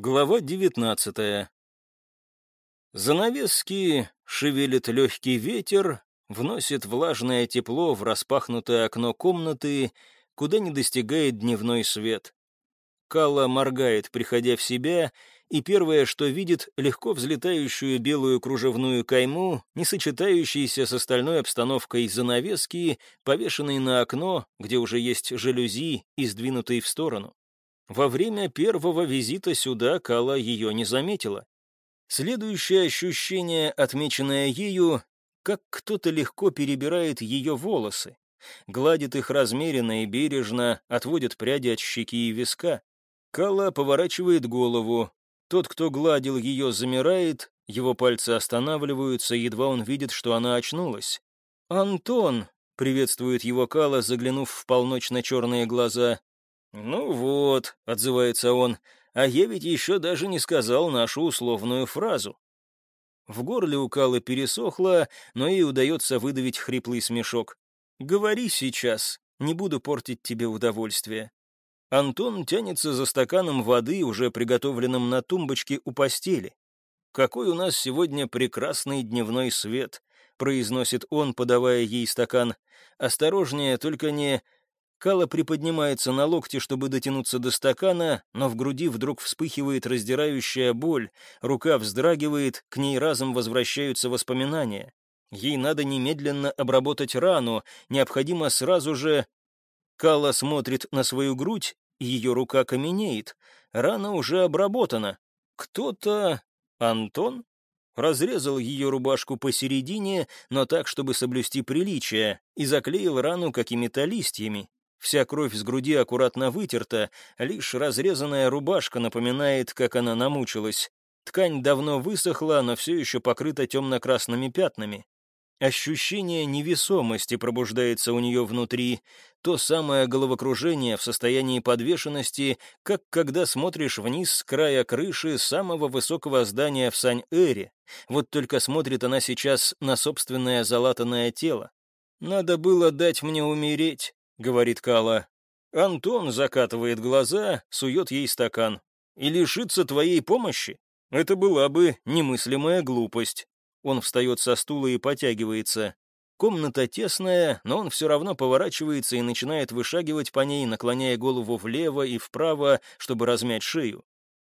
Глава девятнадцатая. Занавески шевелит легкий ветер, вносит влажное тепло в распахнутое окно комнаты, куда не достигает дневной свет. Кала моргает, приходя в себя, и первое, что видит, легко взлетающую белую кружевную кайму, не сочетающуюся с остальной обстановкой занавески, повешенной на окно, где уже есть жалюзи и сдвинутые в сторону. Во время первого визита сюда Кала ее не заметила. Следующее ощущение, отмеченное ею, как кто-то легко перебирает ее волосы, гладит их размеренно и бережно, отводит пряди от щеки и виска. Кала поворачивает голову. Тот, кто гладил ее, замирает, его пальцы останавливаются, едва он видит, что она очнулась. «Антон!» — приветствует его Кала, заглянув в полночно-черные глаза. «Ну вот», — отзывается он, — «а я ведь еще даже не сказал нашу условную фразу». В горле у Калы пересохло, но ей удается выдавить хриплый смешок. «Говори сейчас, не буду портить тебе удовольствие». Антон тянется за стаканом воды, уже приготовленным на тумбочке у постели. «Какой у нас сегодня прекрасный дневной свет», — произносит он, подавая ей стакан. «Осторожнее, только не...» Кала приподнимается на локте, чтобы дотянуться до стакана, но в груди вдруг вспыхивает раздирающая боль, рука вздрагивает, к ней разом возвращаются воспоминания. Ей надо немедленно обработать рану, необходимо сразу же... Кала смотрит на свою грудь, и ее рука каменеет. Рана уже обработана. Кто-то... Антон? Разрезал ее рубашку посередине, но так, чтобы соблюсти приличие, и заклеил рану какими-то листьями. Вся кровь с груди аккуратно вытерта, лишь разрезанная рубашка напоминает, как она намучилась. Ткань давно высохла, но все еще покрыта темно-красными пятнами. Ощущение невесомости пробуждается у нее внутри, то самое головокружение в состоянии подвешенности, как когда смотришь вниз с края крыши самого высокого здания в Сань-Эре. Вот только смотрит она сейчас на собственное залатанное тело. «Надо было дать мне умереть», — говорит Кала. Антон закатывает глаза, сует ей стакан. «И лишиться твоей помощи? Это была бы немыслимая глупость». Он встает со стула и потягивается. Комната тесная, но он все равно поворачивается и начинает вышагивать по ней, наклоняя голову влево и вправо, чтобы размять шею.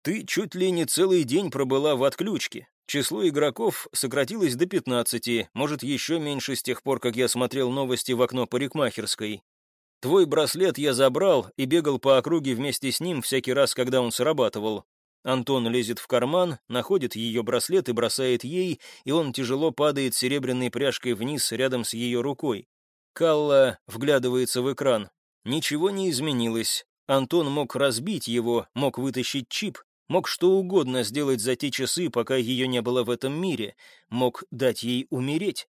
«Ты чуть ли не целый день пробыла в отключке. Число игроков сократилось до 15, может, еще меньше с тех пор, как я смотрел новости в окно парикмахерской. Твой браслет я забрал и бегал по округе вместе с ним всякий раз, когда он срабатывал. Антон лезет в карман, находит ее браслет и бросает ей, и он тяжело падает серебряной пряжкой вниз рядом с ее рукой. Калла вглядывается в экран. Ничего не изменилось. Антон мог разбить его, мог вытащить чип, мог что угодно сделать за те часы, пока ее не было в этом мире, мог дать ей умереть.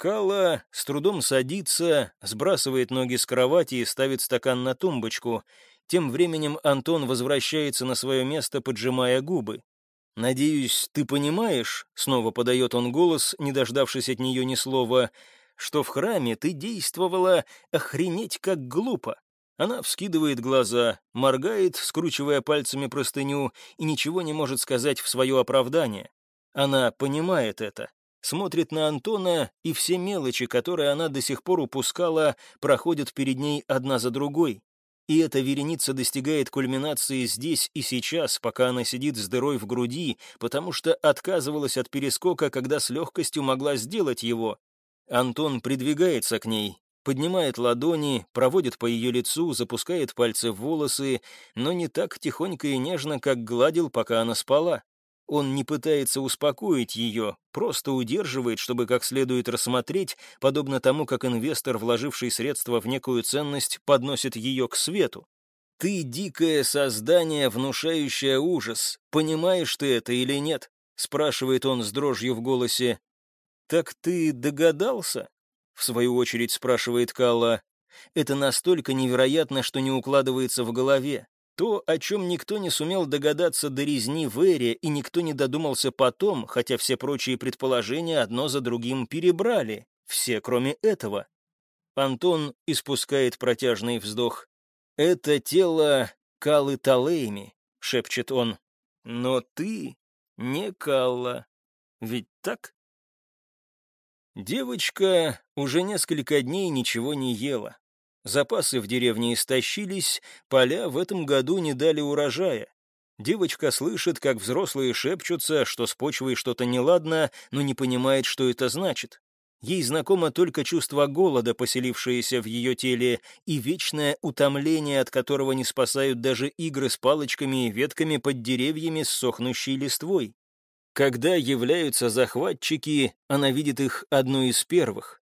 Кала с трудом садится, сбрасывает ноги с кровати и ставит стакан на тумбочку. Тем временем Антон возвращается на свое место, поджимая губы. «Надеюсь, ты понимаешь», — снова подает он голос, не дождавшись от нее ни слова, «что в храме ты действовала охренеть как глупо». Она вскидывает глаза, моргает, скручивая пальцами простыню, и ничего не может сказать в свое оправдание. Она понимает это смотрит на Антона, и все мелочи, которые она до сих пор упускала, проходят перед ней одна за другой. И эта вереница достигает кульминации здесь и сейчас, пока она сидит с дырой в груди, потому что отказывалась от перескока, когда с легкостью могла сделать его. Антон придвигается к ней, поднимает ладони, проводит по ее лицу, запускает пальцы в волосы, но не так тихонько и нежно, как гладил, пока она спала. Он не пытается успокоить ее, просто удерживает, чтобы как следует рассмотреть, подобно тому, как инвестор, вложивший средства в некую ценность, подносит ее к свету. «Ты дикое создание, внушающее ужас. Понимаешь ты это или нет?» — спрашивает он с дрожью в голосе. «Так ты догадался?» — в свою очередь спрашивает Калла. «Это настолько невероятно, что не укладывается в голове. То, о чем никто не сумел догадаться до резни в Эре, и никто не додумался потом, хотя все прочие предположения одно за другим перебрали. Все, кроме этого. Антон испускает протяжный вздох. «Это тело Калы Талейми», — шепчет он. Но ты не Калла. Ведь так? Девочка уже несколько дней ничего не ела. Запасы в деревне истощились, поля в этом году не дали урожая. Девочка слышит, как взрослые шепчутся, что с почвой что-то неладно, но не понимает, что это значит. Ей знакомо только чувство голода, поселившееся в ее теле, и вечное утомление, от которого не спасают даже игры с палочками и ветками под деревьями с сохнущей листвой. Когда являются захватчики, она видит их одной из первых.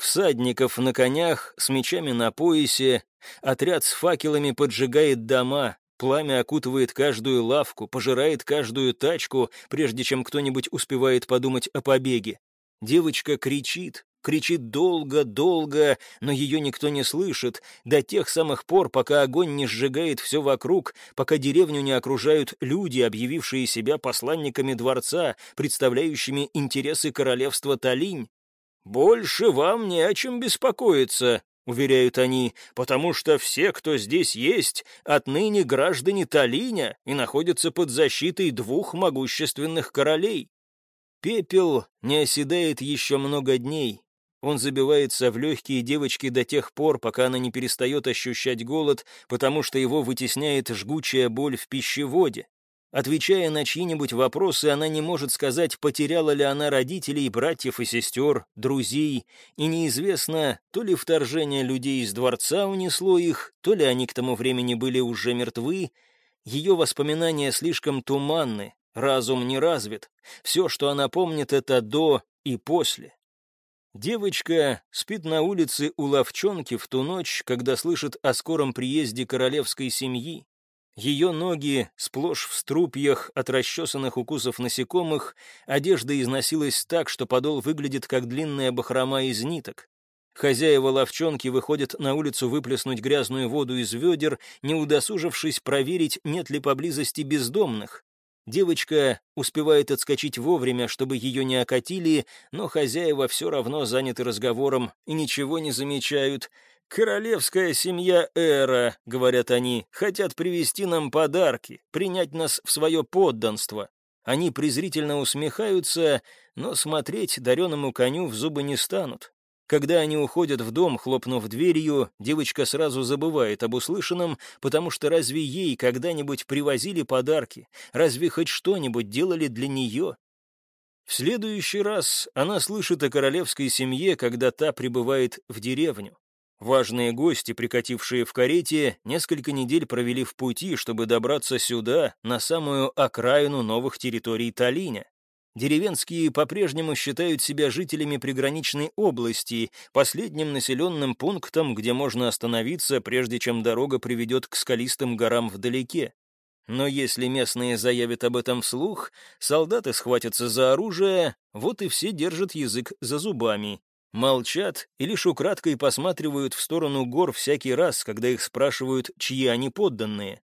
Всадников на конях, с мечами на поясе, отряд с факелами поджигает дома, пламя окутывает каждую лавку, пожирает каждую тачку, прежде чем кто-нибудь успевает подумать о побеге. Девочка кричит, кричит долго-долго, но ее никто не слышит, до тех самых пор, пока огонь не сжигает все вокруг, пока деревню не окружают люди, объявившие себя посланниками дворца, представляющими интересы королевства Талинь. «Больше вам не о чем беспокоиться», — уверяют они, «потому что все, кто здесь есть, отныне граждане Талиня и находятся под защитой двух могущественных королей. Пепел не оседает еще много дней. Он забивается в легкие девочки до тех пор, пока она не перестает ощущать голод, потому что его вытесняет жгучая боль в пищеводе. Отвечая на чьи-нибудь вопросы, она не может сказать, потеряла ли она родителей, братьев и сестер, друзей, и неизвестно, то ли вторжение людей из дворца унесло их, то ли они к тому времени были уже мертвы. Ее воспоминания слишком туманны, Разум не развит. Все, что она помнит, это до и после. Девочка спит на улице у ловчонки в ту ночь, когда слышит о скором приезде королевской семьи. Ее ноги сплошь в струпьях от расчесанных укусов насекомых, одежда износилась так, что подол выглядит как длинная бахрома из ниток. Хозяева ловчонки выходят на улицу выплеснуть грязную воду из ведер, не удосужившись проверить, нет ли поблизости бездомных. Девочка успевает отскочить вовремя, чтобы ее не окатили, но хозяева все равно заняты разговором и ничего не замечают. «Королевская семья Эра», — говорят они, — «хотят привезти нам подарки, принять нас в свое подданство». Они презрительно усмехаются, но смотреть дареному коню в зубы не станут. Когда они уходят в дом, хлопнув дверью, девочка сразу забывает об услышанном, потому что разве ей когда-нибудь привозили подарки? Разве хоть что-нибудь делали для нее? В следующий раз она слышит о королевской семье, когда та прибывает в деревню. Важные гости, прикатившие в карете, несколько недель провели в пути, чтобы добраться сюда, на самую окраину новых территорий Талиня. Деревенские по-прежнему считают себя жителями приграничной области, последним населенным пунктом, где можно остановиться, прежде чем дорога приведет к скалистым горам вдалеке. Но если местные заявят об этом вслух, солдаты схватятся за оружие, вот и все держат язык за зубами. Молчат и лишь украдкой посматривают в сторону гор всякий раз, когда их спрашивают, чьи они подданные.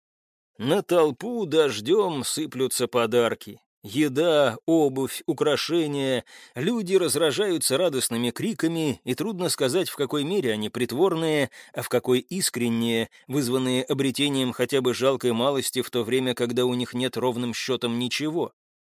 На толпу дождем сыплются подарки. Еда, обувь, украшения. Люди разражаются радостными криками, и трудно сказать, в какой мере они притворные, а в какой искренние, вызванные обретением хотя бы жалкой малости в то время, когда у них нет ровным счетом ничего.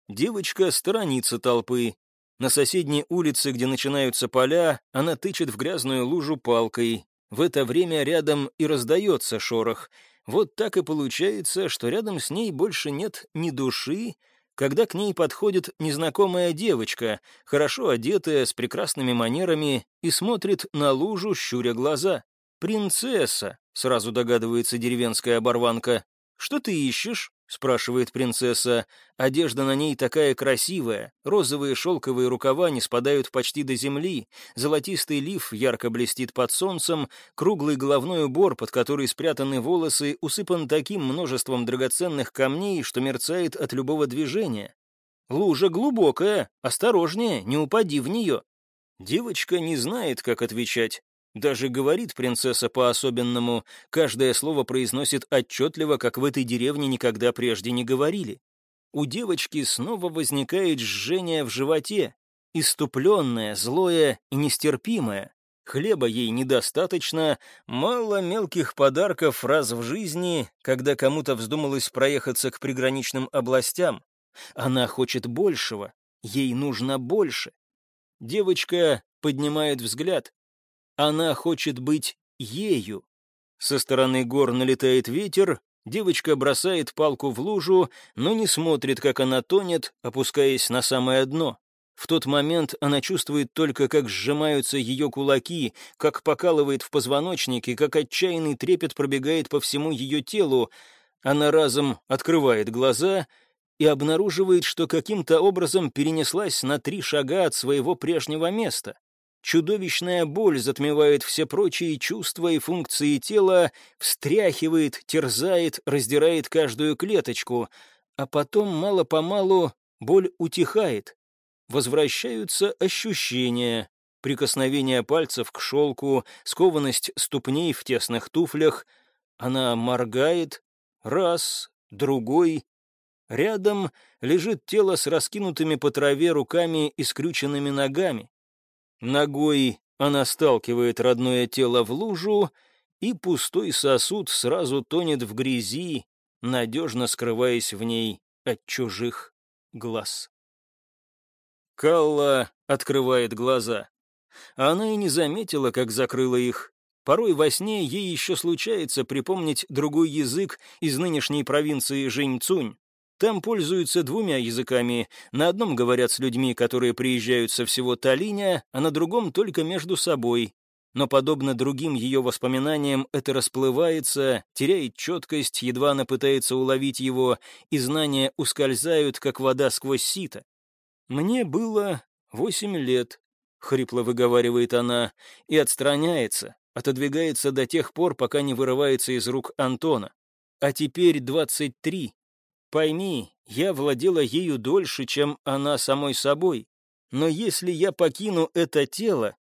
Девочка сторонится толпы. На соседней улице, где начинаются поля, она тычет в грязную лужу палкой. В это время рядом и раздается шорох. Вот так и получается, что рядом с ней больше нет ни души, когда к ней подходит незнакомая девочка, хорошо одетая, с прекрасными манерами, и смотрит на лужу, щуря глаза. «Принцесса», — сразу догадывается деревенская оборванка. «Что ты ищешь?» — спрашивает принцесса. Одежда на ней такая красивая, розовые шелковые рукава не спадают почти до земли, золотистый лиф ярко блестит под солнцем, круглый головной убор, под который спрятаны волосы, усыпан таким множеством драгоценных камней, что мерцает от любого движения. Лужа глубокая, осторожнее, не упади в нее. Девочка не знает, как отвечать. Даже говорит принцесса по-особенному, каждое слово произносит отчетливо, как в этой деревне никогда прежде не говорили. У девочки снова возникает жжение в животе, иступленное, злое и нестерпимое. Хлеба ей недостаточно, мало мелких подарков раз в жизни, когда кому-то вздумалось проехаться к приграничным областям. Она хочет большего, ей нужно больше. Девочка поднимает взгляд. Она хочет быть ею. Со стороны гор налетает ветер, девочка бросает палку в лужу, но не смотрит, как она тонет, опускаясь на самое дно. В тот момент она чувствует только, как сжимаются ее кулаки, как покалывает в позвоночнике, как отчаянный трепет пробегает по всему ее телу. Она разом открывает глаза и обнаруживает, что каким-то образом перенеслась на три шага от своего прежнего места. Чудовищная боль затмевает все прочие чувства и функции тела, встряхивает, терзает, раздирает каждую клеточку, а потом мало-помалу боль утихает, возвращаются ощущения, прикосновение пальцев к шелку, скованность ступней в тесных туфлях. Она моргает, раз, другой. Рядом лежит тело с раскинутыми по траве руками и скрюченными ногами. Ногой она сталкивает родное тело в лужу, и пустой сосуд сразу тонет в грязи, надежно скрываясь в ней от чужих глаз. Калла открывает глаза. Она и не заметила, как закрыла их. Порой во сне ей еще случается припомнить другой язык из нынешней провинции Жэньцунь. Там пользуются двумя языками. На одном говорят с людьми, которые приезжают со всего Талиня, а на другом только между собой. Но, подобно другим ее воспоминаниям, это расплывается, теряет четкость, едва она пытается уловить его, и знания ускользают, как вода сквозь сито. «Мне было восемь лет», — хрипло выговаривает она, и отстраняется, отодвигается до тех пор, пока не вырывается из рук Антона. «А теперь двадцать три. Пойми, я владела ею дольше, чем она самой собой. Но если я покину это тело,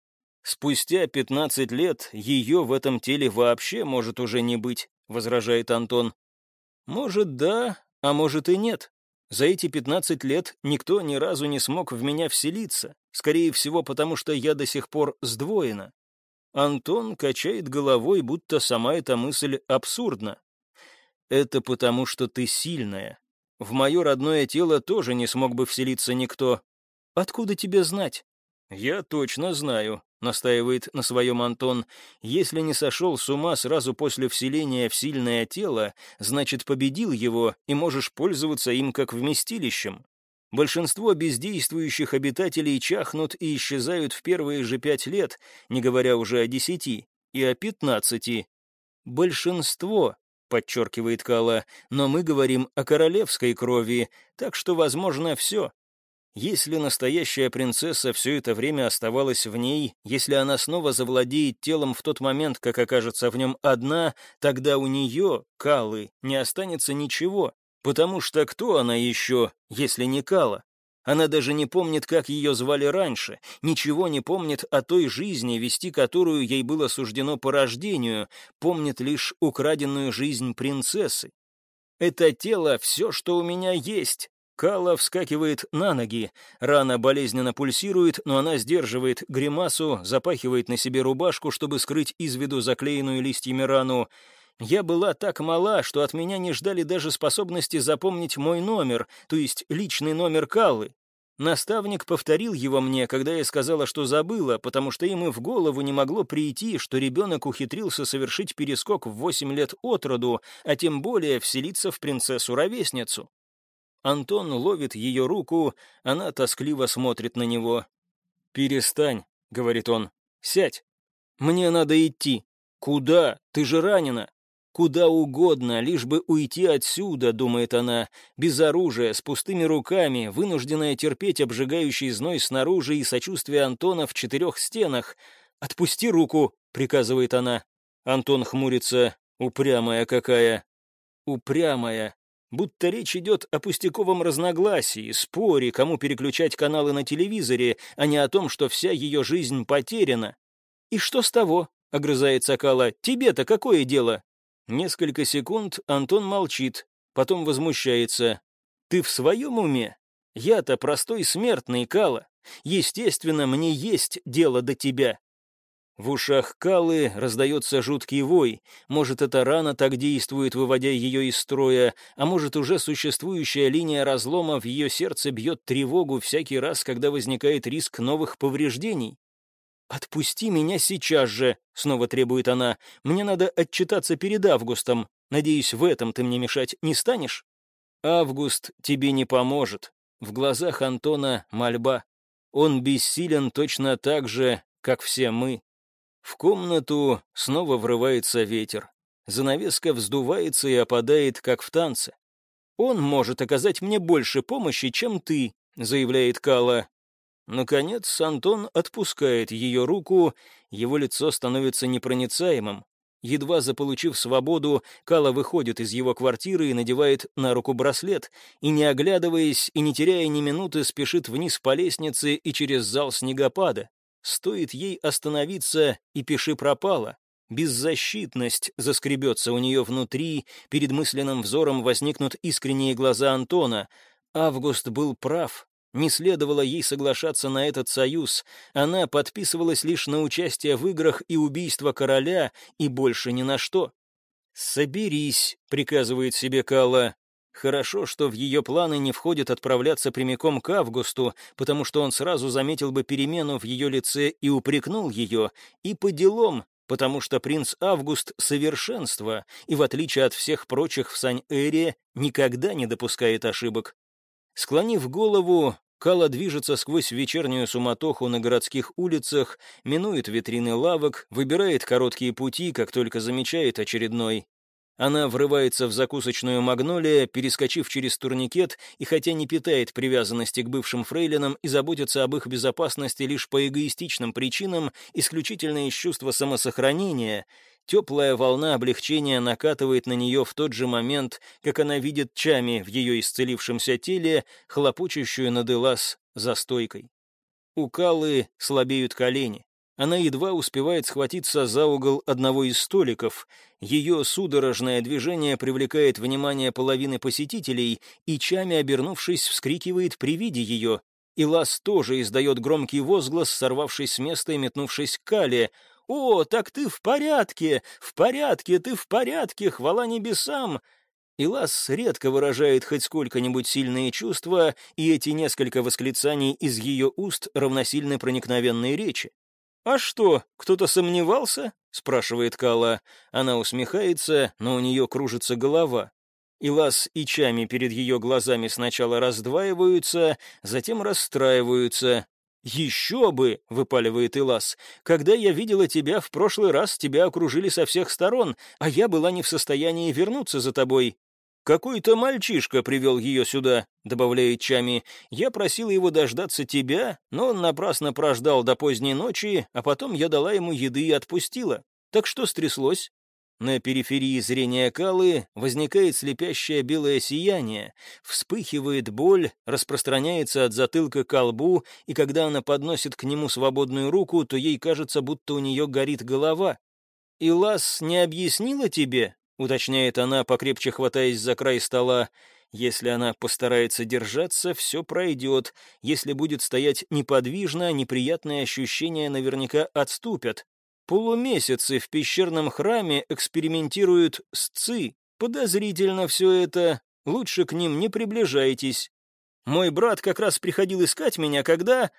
спустя пятнадцать лет ее в этом теле вообще может уже не быть», — возражает Антон. «Может, да, а может и нет. За эти 15 лет никто ни разу не смог в меня вселиться, скорее всего, потому что я до сих пор сдвоена. Антон качает головой, будто сама эта мысль абсурдна. Это потому, что ты сильная. В мое родное тело тоже не смог бы вселиться никто. Откуда тебе знать? Я точно знаю. — настаивает на своем Антон, — «если не сошел с ума сразу после вселения в сильное тело, значит, победил его, и можешь пользоваться им как вместилищем. Большинство бездействующих обитателей чахнут и исчезают в первые же пять лет, не говоря уже о десяти, и о пятнадцати. Большинство, подчеркивает Кала, но мы говорим о королевской крови, так что возможно все. Если настоящая принцесса все это время оставалась в ней, если она снова завладеет телом в тот момент, как окажется в нем одна, тогда у нее, Калы, не останется ничего, потому что кто она еще, если не Кала? Она даже не помнит, как ее звали раньше, ничего не помнит о той жизни, вести которую ей было суждено по рождению, помнит лишь украденную жизнь принцессы. Это тело — все, что у меня есть, Кала вскакивает на ноги, рана болезненно пульсирует, но она сдерживает гримасу, запахивает на себе рубашку, чтобы скрыть из виду заклеенную листьями рану. Я была так мала, что от меня не ждали даже способности запомнить мой номер, то есть личный номер Каллы. Наставник повторил его мне, когда я сказала, что забыла, потому что им и в голову не могло прийти, что ребенок ухитрился совершить перескок в восемь лет от роду, а тем более вселиться в принцессу-ровесницу. Антон ловит ее руку, она тоскливо смотрит на него. «Перестань», — говорит он, — «сядь. Мне надо идти. Куда? Ты же ранена. Куда угодно, лишь бы уйти отсюда, думает она, без оружия, с пустыми руками, вынужденная терпеть обжигающий зной снаружи и сочувствие Антона в четырех стенах. «Отпусти руку», — приказывает она. Антон хмурится. «Упрямая какая». «Упрямая будто речь идет о пустяковом разногласии, споре, кому переключать каналы на телевизоре, а не о том, что вся ее жизнь потеряна. «И что с того?» — огрызается Кала. «Тебе-то какое дело?» Несколько секунд Антон молчит, потом возмущается. «Ты в своем уме? Я-то простой смертный, Кала. Естественно, мне есть дело до тебя». В ушах Калы раздается жуткий вой. Может, эта рана так действует, выводя ее из строя, а может, уже существующая линия разлома в ее сердце бьет тревогу всякий раз, когда возникает риск новых повреждений. «Отпусти меня сейчас же», — снова требует она. «Мне надо отчитаться перед Августом. Надеюсь, в этом ты мне мешать не станешь?» «Август тебе не поможет». В глазах Антона мольба. Он бессилен точно так же, как все мы. В комнату снова врывается ветер. Занавеска вздувается и опадает, как в танце. «Он может оказать мне больше помощи, чем ты», — заявляет Кала. Наконец Антон отпускает ее руку, его лицо становится непроницаемым. Едва заполучив свободу, Кала выходит из его квартиры и надевает на руку браслет, и, не оглядываясь и не теряя ни минуты, спешит вниз по лестнице и через зал снегопада. Стоит ей остановиться, и пиши пропала. Беззащитность заскребется у нее внутри, перед мысленным взором возникнут искренние глаза Антона. Август был прав, не следовало ей соглашаться на этот союз. Она подписывалась лишь на участие в играх и убийство короля, и больше ни на что. «Соберись», — приказывает себе Калла. Хорошо, что в ее планы не входит отправляться прямиком к Августу, потому что он сразу заметил бы перемену в ее лице и упрекнул ее, и по делам, потому что принц Август — совершенство, и, в отличие от всех прочих в Сань-Эре, никогда не допускает ошибок. Склонив голову, Кала движется сквозь вечернюю суматоху на городских улицах, минует витрины лавок, выбирает короткие пути, как только замечает очередной. Она врывается в закусочную «Магнолия», перескочив через турникет, и хотя не питает привязанности к бывшим фрейлинам и заботится об их безопасности лишь по эгоистичным причинам, исключительно из чувства самосохранения, теплая волна облегчения накатывает на нее в тот же момент, как она видит Чами в ее исцелившемся теле, хлопочущую над Элас за стойкой. У Калы слабеют колени. Она едва успевает схватиться за угол одного из столиков. Ее судорожное движение привлекает внимание половины посетителей, и Чами, обернувшись, вскрикивает при виде ее. И Лас тоже издает громкий возглас, сорвавшись с места и метнувшись к Кале. «О, так ты в порядке! В порядке! Ты в порядке! Хвала небесам!» Илас редко выражает хоть сколько-нибудь сильные чувства, и эти несколько восклицаний из ее уст равносильны проникновенной речи. «А что, кто-то сомневался?» — спрашивает Кала. Она усмехается, но у нее кружится голова. И лаз и чами перед ее глазами сначала раздваиваются, затем расстраиваются. «Еще бы!» — выпаливает Илас. «Когда я видела тебя в прошлый раз, тебя окружили со всех сторон, а я была не в состоянии вернуться за тобой. «Какой-то мальчишка привел ее сюда», — добавляет Чами. «Я просил его дождаться тебя, но он напрасно прождал до поздней ночи, а потом я дала ему еды и отпустила. Так что стряслось?» На периферии зрения Калы возникает слепящее белое сияние, вспыхивает боль, распространяется от затылка к лбу, и когда она подносит к нему свободную руку, то ей кажется, будто у нее горит голова. «И Лас не объяснила тебе?» уточняет она, покрепче хватаясь за край стола. Если она постарается держаться, все пройдет. Если будет стоять неподвижно, неприятные ощущения наверняка отступят. Полумесяцы в пещерном храме экспериментируют с ци. Подозрительно все это. Лучше к ним не приближайтесь. Мой брат как раз приходил искать меня, когда...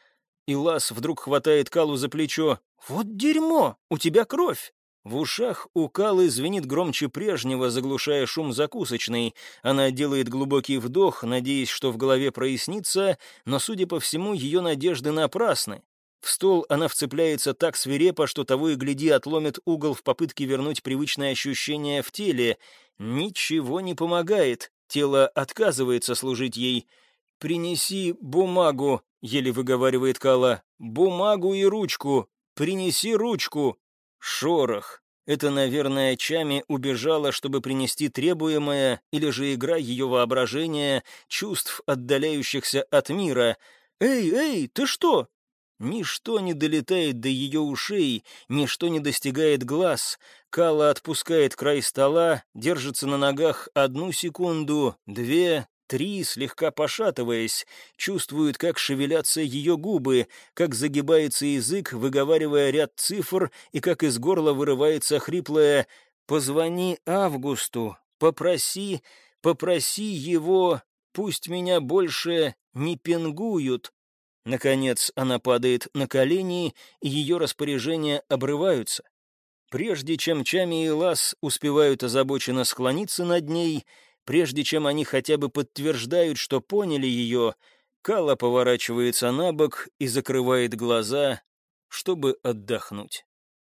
И Лас вдруг хватает Калу за плечо. «Вот дерьмо! У тебя кровь!» В ушах у Калы звенит громче прежнего, заглушая шум закусочной. Она делает глубокий вдох, надеясь, что в голове прояснится, но, судя по всему, ее надежды напрасны. В стол она вцепляется так свирепо, что того и гляди отломит угол в попытке вернуть привычное ощущение в теле. Ничего не помогает, тело отказывается служить ей. «Принеси бумагу», — еле выговаривает Кала. «Бумагу и ручку. Принеси ручку». Шорох. Это, наверное, Чами убежала, чтобы принести требуемое, или же игра ее воображения, чувств, отдаляющихся от мира. «Эй, эй, ты что?» Ничто не долетает до ее ушей, ничто не достигает глаз. Кала отпускает край стола, держится на ногах одну секунду, две, три, слегка пошатываясь, чувствует, как шевелятся ее губы, как загибается язык, выговаривая ряд цифр, и как из горла вырывается хриплое «Позвони Августу, попроси, попроси его, пусть меня больше не пингуют». Наконец она падает на колени, и ее распоряжения обрываются. Прежде чем Чами и Лас успевают озабоченно склониться над ней, прежде чем они хотя бы подтверждают, что поняли ее, Кала поворачивается на бок и закрывает глаза, чтобы отдохнуть.